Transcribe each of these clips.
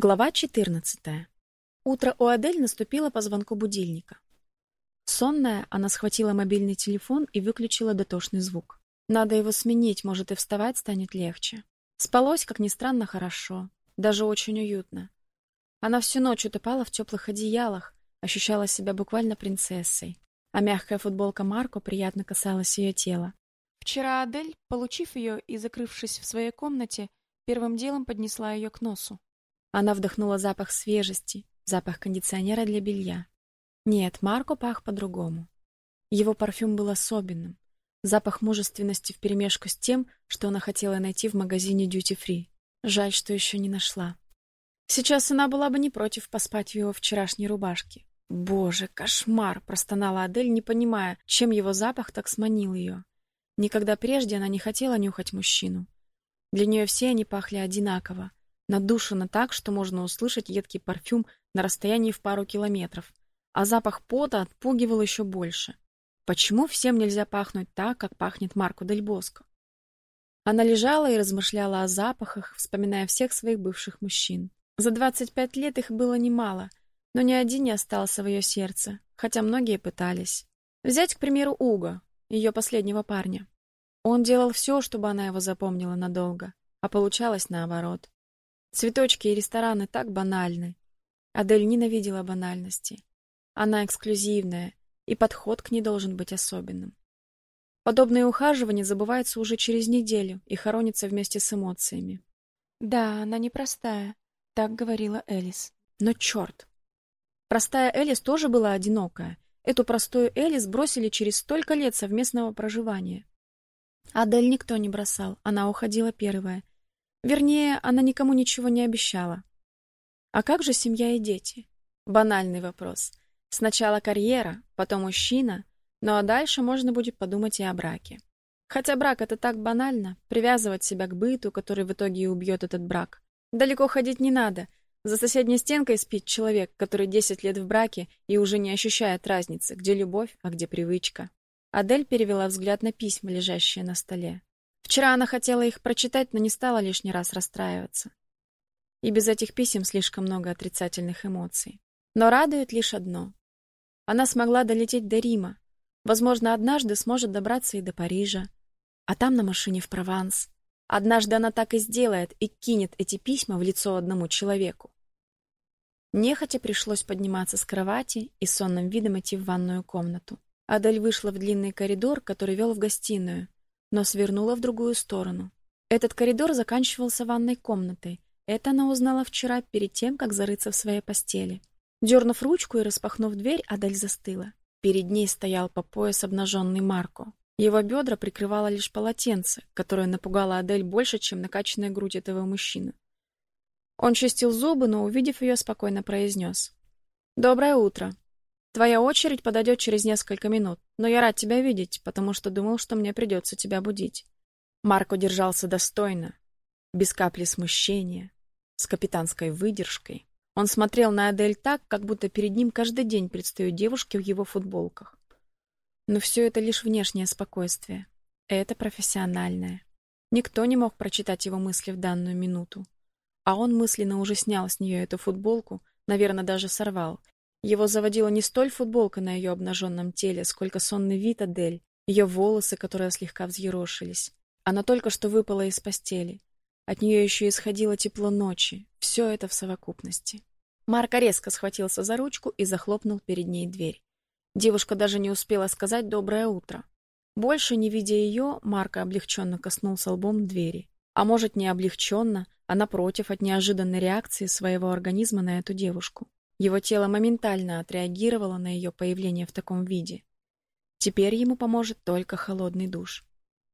Глава 14. Утро у Адель наступило по звонку будильника. Сонная, она схватила мобильный телефон и выключила дотошный звук. Надо его сменить, может, и вставать станет легче. Спалось, как ни странно, хорошо, даже очень уютно. Она всю ночь утопала в теплых одеялах, ощущала себя буквально принцессой, а мягкая футболка Марко приятно касалась ее тела. Вчера Адель, получив ее и закрывшись в своей комнате, первым делом поднесла ее к носу. Она вдохнула запах свежести, запах кондиционера для белья. Нет, Марко пах по-другому. Его парфюм был особенным. Запах мужественности вперемешку с тем, что она хотела найти в магазине Duty Free. Жаль, что еще не нашла. Сейчас она была бы не против поспать в его вчерашней рубашке. Боже, кошмар, простонала Адель, не понимая, чем его запах так сманил ее. Никогда прежде она не хотела нюхать мужчину. Для нее все они пахли одинаково, надушено так, что можно услышать едкий парфюм на расстоянии в пару километров, а запах пота отпугивал еще больше. Почему всем нельзя пахнуть так, как пахнет Марко Дель Боско? Она лежала и размышляла о запахах, вспоминая всех своих бывших мужчин. За 25 лет их было немало, но ни один не остался в ее сердце, хотя многие пытались. Взять, к примеру, Уго, ее последнего парня. Он делал все, чтобы она его запомнила надолго, а получалось наоборот. Цветочки и рестораны так банальны. Адель ненавидела банальности. Она эксклюзивная, и подход к ней должен быть особенным. Подобное ухаживание забывается уже через неделю и хоронится вместе с эмоциями. Да, она непростая, так говорила Элис. Но черт! Простая Элис тоже была одинокая. Эту простую Элис бросили через столько лет совместного проживания. Адель никто не бросал, она уходила первая, Вернее, она никому ничего не обещала. А как же семья и дети? Банальный вопрос. Сначала карьера, потом мужчина, ну а дальше можно будет подумать и о браке. Хотя брак это так банально, привязывать себя к быту, который в итоге и убьет этот брак. Далеко ходить не надо. За соседней стенкой спит человек, который 10 лет в браке и уже не ощущает разницы, где любовь, а где привычка. Адель перевела взгляд на письма, лежащие на столе. Вчера она хотела их прочитать, но не стала лишний раз расстраиваться. И без этих писем слишком много отрицательных эмоций. Но радует лишь одно. Она смогла долететь до Рима. Возможно, однажды сможет добраться и до Парижа, а там на машине в Прованс. Однажды она так и сделает и кинет эти письма в лицо одному человеку. Нехотя пришлось подниматься с кровати и сонным видом идти в ванную комнату. Адель вышла в длинный коридор, который вел в гостиную, но свернула в другую сторону. Этот коридор заканчивался ванной комнатой. Это она узнала вчера перед тем, как зарыться в своей постели. Дернув ручку и распахнув дверь, Адель застыла. Перед ней стоял по пояс обнаженный Марко. Его бедра прикрывало лишь полотенце, которое напугало Адель больше, чем накачанная грудь этого мужчины. Он чистил зубы, но увидев ее, спокойно произнес. Доброе утро. Твоя очередь подойдет через несколько минут, но я рад тебя видеть, потому что думал, что мне придется тебя будить. Марко держался достойно, без капли смущения, с капитанской выдержкой. Он смотрел на Адель так, как будто перед ним каждый день предстают девушки в его футболках. Но все это лишь внешнее спокойствие. Это профессиональное. Никто не мог прочитать его мысли в данную минуту. А он мысленно уже снял с нее эту футболку, наверное, даже сорвал, его заводила не столь футболка на ее обнаженном теле, сколько сонный вид Адель, ее волосы, которые слегка взъерошились. Она только что выпала из постели. От нее еще исходило тепло ночи. Все это в совокупности. Марко резко схватился за ручку и захлопнул перед ней дверь. Девушка даже не успела сказать доброе утро. Больше не видя ее, Марко облегченно коснулся лбом двери. А может, не облегченно, а напротив от неожиданной реакции своего организма на эту девушку. Его тело моментально отреагировало на ее появление в таком виде. Теперь ему поможет только холодный душ.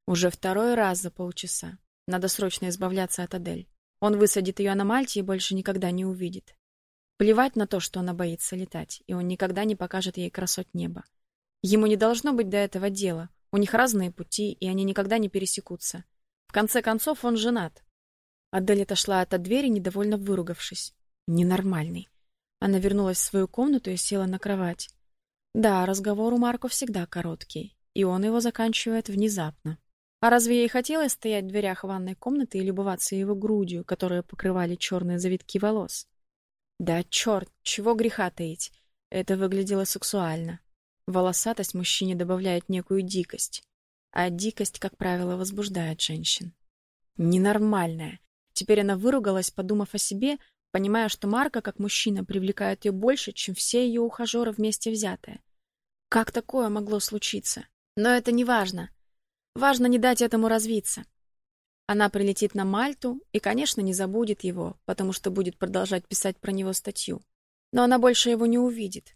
Уже второй раз за полчаса. Надо срочно избавляться от Адель. Он высадит ее на Мальте и больше никогда не увидит. Плевать на то, что она боится летать, и он никогда не покажет ей красот неба. Ему не должно быть до этого дела. У них разные пути, и они никогда не пересекутся. В конце концов, он женат. Адель отошла от двери, недовольно выругавшись. Ненормальный. Она вернулась в свою комнату и села на кровать. Да, разговор у Марко всегда короткий, и он его заканчивает внезапно. А разве ей хотелось стоять в дверях ванной комнаты и любоваться его грудью, которые покрывали черные завитки волос? Да черт, чего греха таить. Это выглядело сексуально. Волосатость мужчине добавляет некую дикость, а дикость, как правило, возбуждает женщин. Ненормальная. Теперь она выругалась, подумав о себе, понимая, что Марка как мужчина привлекает ее больше, чем все ее ухажеры вместе взятые. Как такое могло случиться? Но это не важно. Важно не дать этому развиться. Она прилетит на Мальту и, конечно, не забудет его, потому что будет продолжать писать про него статью. Но она больше его не увидит.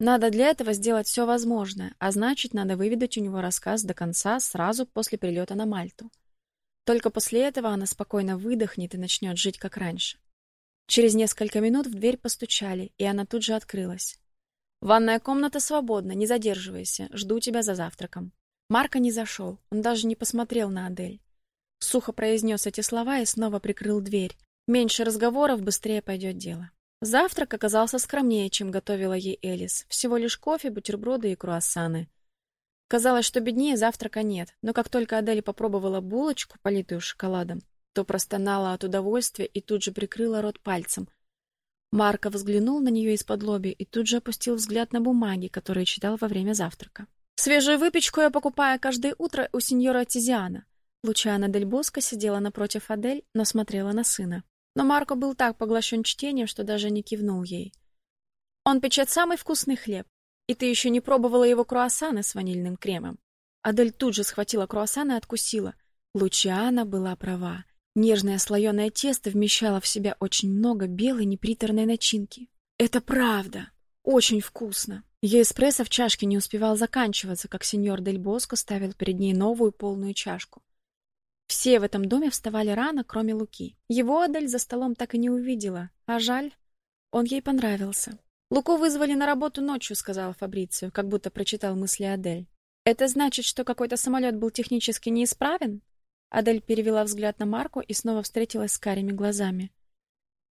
Надо для этого сделать все возможное, а значит, надо выведать у него рассказ до конца сразу после прилета на Мальту. Только после этого она спокойно выдохнет и начнет жить как раньше. Через несколько минут в дверь постучали, и она тут же открылась. «Ванная комната свободна, не задерживайся, жду тебя за завтраком». Марко не зашел, он даже не посмотрел на Адель. Сухо произнес эти слова и снова прикрыл дверь. Меньше разговоров, быстрее пойдет дело. Завтрак оказался скромнее, чем готовила ей Элис. Всего лишь кофе, бутерброды и круассаны. Казалось, что беднее завтрака нет, но как только Адель попробовала булочку, политую шоколадом, то простонала от удовольствия и тут же прикрыла рот пальцем. Марко взглянул на нее из-под лоби и тут же опустил взгляд на бумаги, которые читал во время завтрака. Свежую выпечку я покупаю каждое утро у сеньора Тизиана. Лучана Дель Боско сидела напротив Адель, но смотрела на сына. Но Марко был так поглощен чтением, что даже не кивнул ей. Он печет самый вкусный хлеб. И ты еще не пробовала его круассаны с ванильным кремом. Адель тут же схватила круассаны и откусила. Лучана была права. Нежное слоеное тесто вмещало в себя очень много белой неприторной начинки. Это правда. Очень вкусно. Ее эспрессо в чашке не успевал заканчиваться, как сеньор Дель Боско ставил перед ней новую полную чашку. Все в этом доме вставали рано, кроме Луки. Его Адель за столом так и не увидела, а жаль, он ей понравился. Луку вызвали на работу ночью, сказала Фабрицио, как будто прочитал мысли Адель. Это значит, что какой-то самолет был технически неисправен? Адель перевела взгляд на Марку и снова встретилась с карими глазами.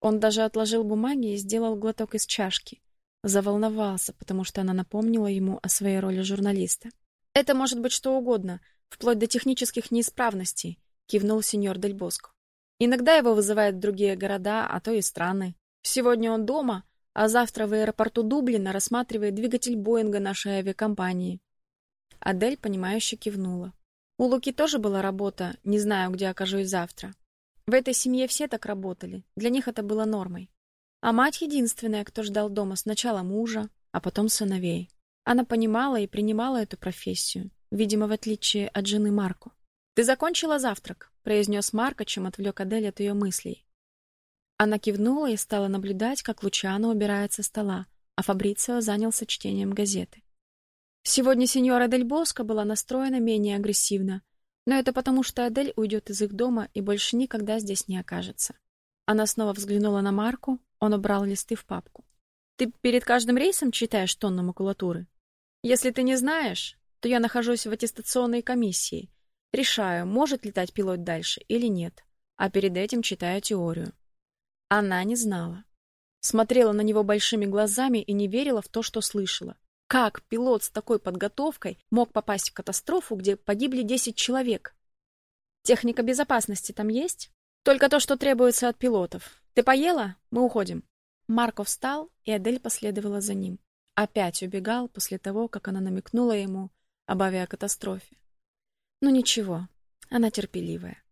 Он даже отложил бумаги и сделал глоток из чашки. Заволновался, потому что она напомнила ему о своей роли журналиста. Это может быть что угодно, вплоть до технических неисправностей, кивнул сеньор Дель Боско. Иногда его вызывают другие города, а то и страны. Сегодня он дома, а завтра в аэропорту Дублина рассматривает двигатель Боинга нашей авиакомпании. Адель понимающе кивнула. У Луки тоже была работа, не знаю, где окажусь завтра. В этой семье все так работали. Для них это было нормой. А мать единственная, кто ждал дома сначала мужа, а потом сыновей. Она понимала и принимала эту профессию, видимо, в отличие от жены Марко. Ты закончила завтрак, произнес Марко, чем отвлек Адель от ее мыслей. Она кивнула и стала наблюдать, как Лучано убирает со стола, а Фабрицио занялся чтением газеты. Сегодня сеньора Дель Боско была настроена менее агрессивно, но это потому, что Адель уйдет из их дома и больше никогда здесь не окажется. Она снова взглянула на Марку, он убрал листы в папку. Ты перед каждым рейсом читаешь тонну макулатуры? Если ты не знаешь, то я нахожусь в аттестационной комиссии Решаю, может летать пилот дальше или нет, а перед этим читаю теорию. Она не знала. Смотрела на него большими глазами и не верила в то, что слышала. Как пилот с такой подготовкой мог попасть в катастрофу, где погибли 10 человек? Техника безопасности там есть? Только то, что требуется от пилотов. Ты поела? Мы уходим. Марко встал, и Адель последовала за ним. Опять убегал после того, как она намекнула ему об авиакатастрофе. Ну ничего, она терпеливая.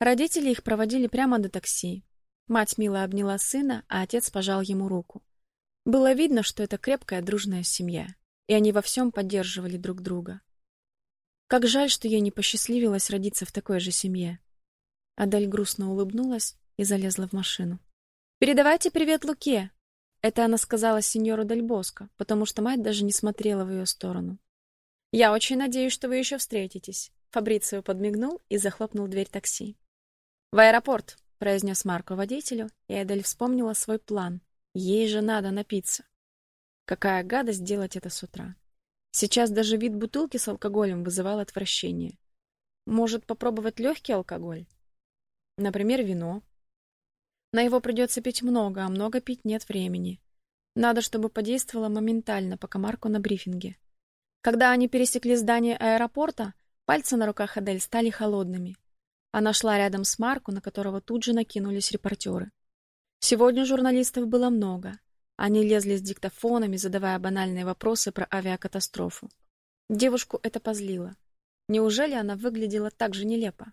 Родители их проводили прямо до такси. Мать мило обняла сына, а отец пожал ему руку. Было видно, что это крепкая дружная семья, и они во всем поддерживали друг друга. Как жаль, что ей не посчастливилось родиться в такой же семье. Адель грустно улыбнулась и залезла в машину. Передавайте привет Луке. Это она сказала сеньору Дель Боско, потому что мать даже не смотрела в ее сторону. Я очень надеюсь, что вы еще встретитесь. Фабрицио подмигнул и захлопнул дверь такси. В аэропорт, произнес Марко водителю, и Эдель вспомнила свой план. Ей же надо напиться. Какая гадость делать это с утра. Сейчас даже вид бутылки с алкоголем вызывал отвращение. Может, попробовать легкий алкоголь? Например, вино. На его придется пить много, а много пить нет времени. Надо, чтобы подействовало моментально, пока Марко на брифинге. Когда они пересекли здание аэропорта, Пальцы на руках Адель стали холодными. Она шла рядом с Марко, на которого тут же накинулись репортеры. Сегодня журналистов было много. Они лезли с диктофонами, задавая банальные вопросы про авиакатастрофу. Девушку это позлило. Неужели она выглядела так же нелепо?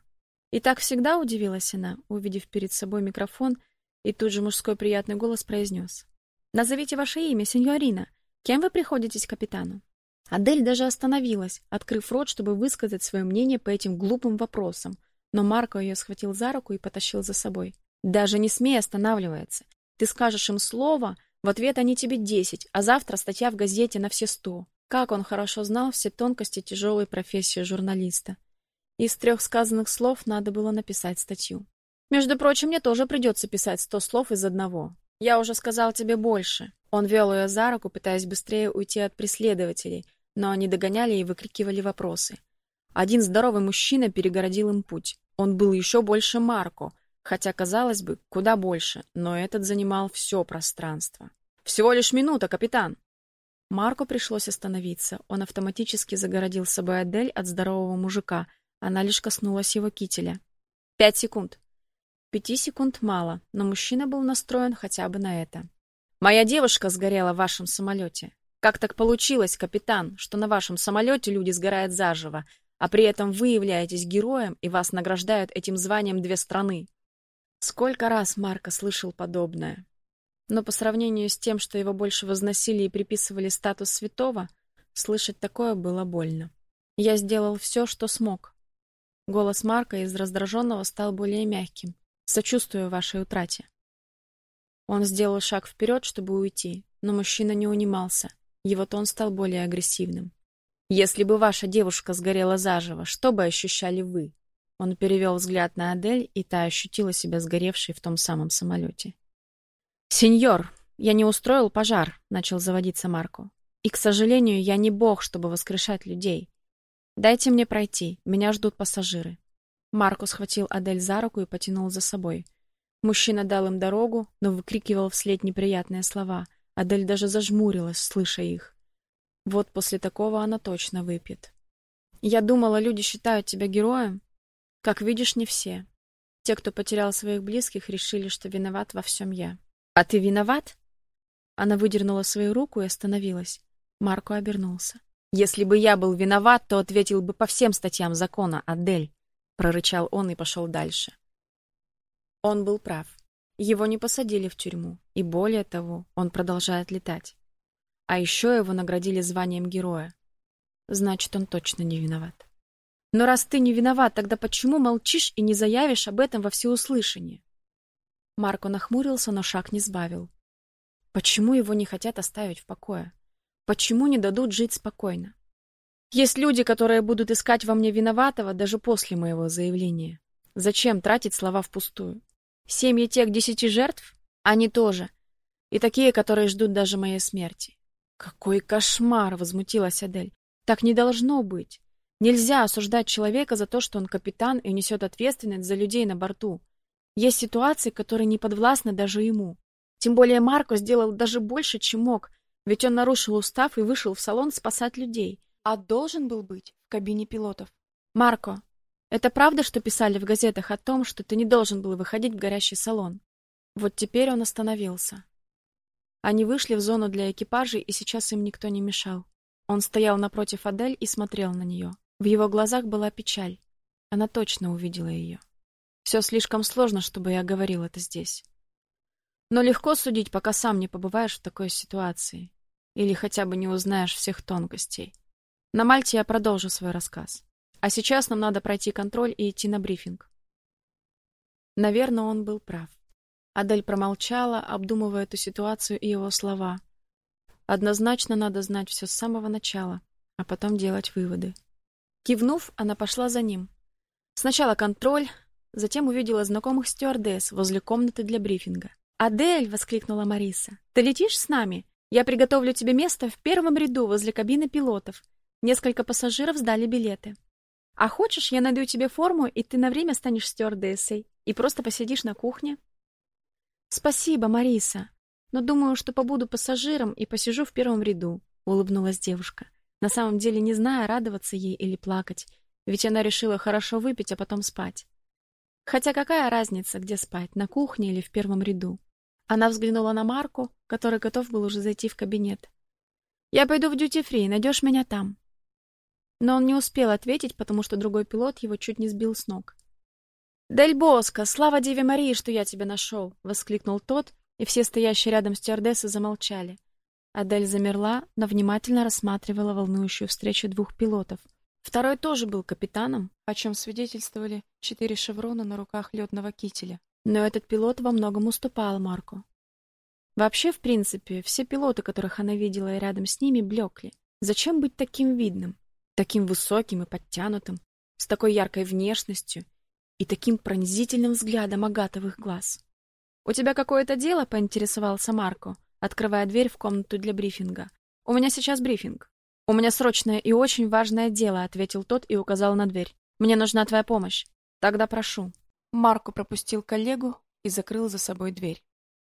И так всегда удивилась она, увидев перед собой микрофон, и тут же мужской приятный голос произнес. «Назовите ваше имя, сеньорина. Кем вы приходитесь капитану?» Адель даже остановилась, открыв рот, чтобы высказать свое мнение по этим глупым вопросам, но Марко ее схватил за руку и потащил за собой. «Даже не смей останавливаться. Ты скажешь им слово, в ответ они тебе десять, а завтра статья в газете на все сто». Как он хорошо знал все тонкости тяжелой профессии журналиста. Из трех сказанных слов надо было написать статью. Между прочим, мне тоже придется писать сто слов из одного. Я уже сказал тебе больше. Он вел ее за руку, пытаясь быстрее уйти от преследователей, но они догоняли и выкрикивали вопросы. Один здоровый мужчина перегородил им путь. Он был еще больше Марко, хотя, казалось бы, куда больше, но этот занимал все пространство. «Всего лишь минута, капитан!» Марко пришлось остановиться. Он автоматически загородил собой Адель от здорового мужика — она лишь коснулась его кителя. Пять секунд. Пяти секунд мало, но мужчина был настроен хотя бы на это. Моя девушка сгорела в вашем самолете. Как так получилось, капитан, что на вашем самолете люди сгорают заживо, а при этом вы являетесь героем и вас награждают этим званием две страны? Сколько раз Марко слышал подобное. Но по сравнению с тем, что его больше возносили и приписывали статус святого, слышать такое было больно. Я сделал все, что смог. Голос Марка из раздраженного стал более мягким. Сочувствую вашей утрате. Он сделал шаг вперед, чтобы уйти, но мужчина не унимался. Его тон стал более агрессивным. Если бы ваша девушка сгорела заживо, что бы ощущали вы? Он перевел взгляд на Адель, и та ощутила себя сгоревшей в том самом самолете. Сеньор, я не устроил пожар, начал заводиться Марко. И, к сожалению, я не бог, чтобы воскрешать людей. Дайте мне пройти, меня ждут пассажиры. Марко схватил Адель за руку и потянул за собой. Мужчина дал им дорогу, но выкрикивал вслед неприятные слова. Адель даже зажмурилась, слыша их. Вот после такого она точно выпьет. Я думала, люди считают тебя героем. Как видишь, не все. Те, кто потерял своих близких, решили, что виноват во всем я. А ты виноват? Она выдернула свою руку и остановилась. Марко обернулся. Если бы я был виноват, то ответил бы по всем статьям закона, Адель, прорычал он и пошел дальше. Он был прав. Его не посадили в тюрьму, и более того, он продолжает летать. А еще его наградили званием героя. Значит, он точно не виноват. Но раз ты не виноват, тогда почему молчишь и не заявишь об этом во всеуслышание? Марко нахмурился, но шаг не сбавил. Почему его не хотят оставить в покое? Почему не дадут жить спокойно? Есть люди, которые будут искать во мне виноватого даже после моего заявления. Зачем тратить слова впустую? Семьи тех десяти жертв? Они тоже. И такие, которые ждут даже моей смерти. Какой кошмар, возмутилась Адель. Так не должно быть. Нельзя осуждать человека за то, что он капитан и несет ответственность за людей на борту. Есть ситуации, которые не подвластны даже ему. Тем более Марко сделал даже больше, чем мог, ведь он нарушил устав и вышел в салон спасать людей, а должен был быть в кабине пилотов. Марко, это правда, что писали в газетах о том, что ты не должен был выходить в горящий салон? Вот теперь он остановился. Они вышли в зону для экипажей, и сейчас им никто не мешал. Он стоял напротив Адель и смотрел на нее. В его глазах была печаль. Она точно увидела ее. Все слишком сложно, чтобы я говорил это здесь. Но легко судить, пока сам не побываешь в такой ситуации или хотя бы не узнаешь всех тонкостей. На Мальте я продолжу свой рассказ. А сейчас нам надо пройти контроль и идти на брифинг. Наверное, он был прав. Адель промолчала, обдумывая эту ситуацию и его слова. Однозначно надо знать все с самого начала, а потом делать выводы. Кивнув, она пошла за ним. Сначала контроль, затем увидела знакомых стюардесс возле комнаты для брифинга. "Адель!" воскликнула Мариса. "Ты летишь с нами? Я приготовлю тебе место в первом ряду возле кабины пилотов. Несколько пассажиров сдали билеты. А хочешь, я найду тебе форму, и ты на время станешь стюардессой и просто посидишь на кухне? Спасибо, Мариса. Но думаю, что побуду пассажиром и посижу в первом ряду, улыбнулась девушка. На самом деле не зная, радоваться ей или плакать, ведь она решила хорошо выпить, а потом спать. Хотя какая разница, где спать, на кухне или в первом ряду? Она взглянула на Марку, который готов был уже зайти в кабинет. Я пойду в дьюти-фри, найдешь меня там. Но он не успел ответить, потому что другой пилот его чуть не сбил с ног. «Дель Боско, слава Деве Марии, что я тебя нашел!» — воскликнул тот, и все стоящие рядом стюардессы замолчали. Адель замерла, но внимательно рассматривала волнующую встречу двух пилотов. Второй тоже был капитаном, о чем свидетельствовали четыре шеврона на руках летного кителя. Но этот пилот во многом уступал Марку. Вообще, в принципе, все пилоты, которых она видела и рядом с ними, блекли. Зачем быть таким видным, таким высоким и подтянутым, с такой яркой внешностью и таким пронзительным взглядом агатовых глаз? «У тебя какое-то дело?» — поинтересовался Марко, открывая дверь в комнату для брифинга. «У меня сейчас брифинг». «У меня срочное и очень важное дело», — ответил тот и указал на дверь. «Мне нужна твоя помощь». «Тогда прошу». Марко пропустил коллегу и закрыл за собой дверь.